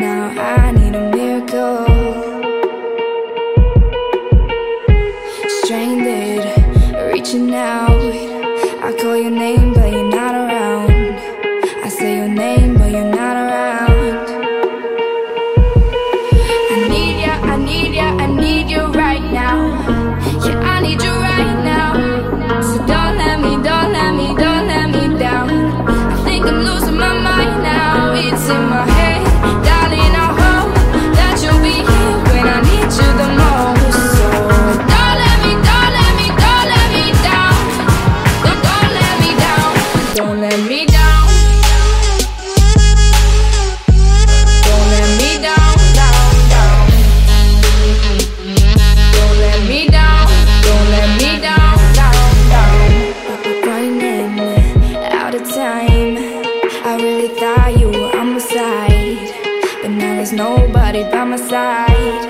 now I need a miracle. Stranded, reaching out. I call your name nobody by my side.